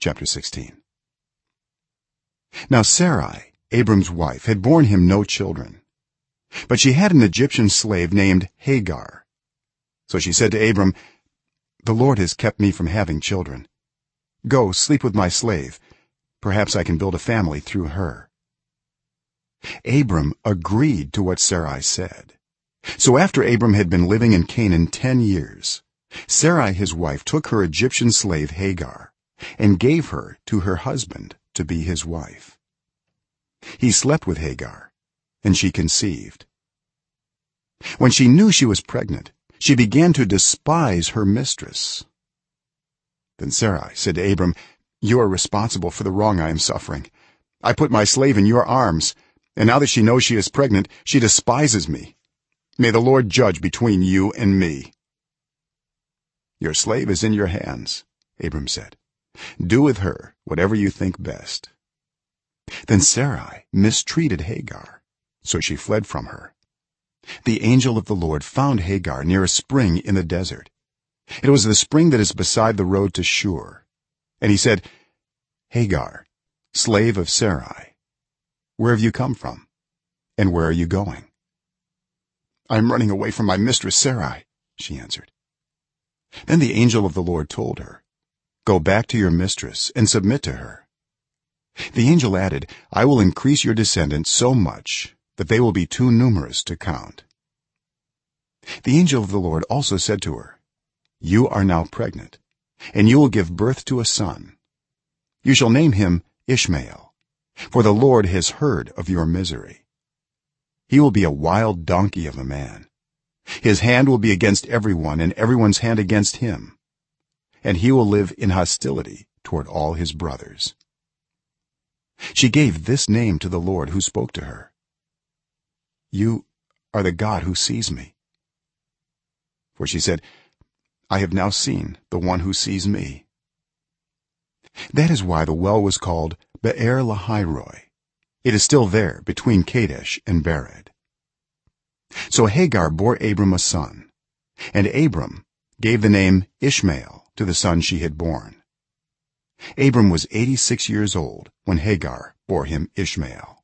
chapter 16 now sarai abram's wife had borne him no children but she had an egyptian slave named hagar. So she said to abram the lord has kept me from having children. Go sleep with my slave. Perhaps i can build a family through her. Abram agreed to what sarai said. So after abram had been living in canaan 10 years sarai his wife took her egyptian slave hagar and gave her to her husband to be his wife. He slept with hagar and she conceived. When she knew she was pregnant she began to despise her mistress. Then sarai said to abram you are responsible for the wrong i am suffering. I put my slave in your arms and now that she knows she is pregnant she despises me. May the lord judge between you and me. Your slave is in your hands abram said do with her whatever you think best. Then sarai mistreated hagar so she fled from her. The angel of the lord found hagar near a spring in the desert. It was the spring that is beside the road to shur. And he said hagar slave of sarai where have you come from? And where are you going? I am running away from my mistress sarai she answered. Then the angel of the lord told her go back to your mistress and submit to her. The angel added i will increase your descendants so much that they will be too numerous to count. The angel of the lord also said to her you are now pregnant and you will give birth to a son. You shall name him ishmael for the lord has heard of your misery. He will be a wild donkey of a man. His hand will be against everyone and everyone's hand against him and he will live in hostility toward all his brothers. She gave this name to the lord who spoke to her. You are the god who sees me. For she said i have now seen the one who sees me. That is why the well was called beer lahai it is still there between kadesh and bered. So hagar bore abram a son and abram gave the name ishmael to the son she had borne abram was 86 years old when hagar bore him ishmael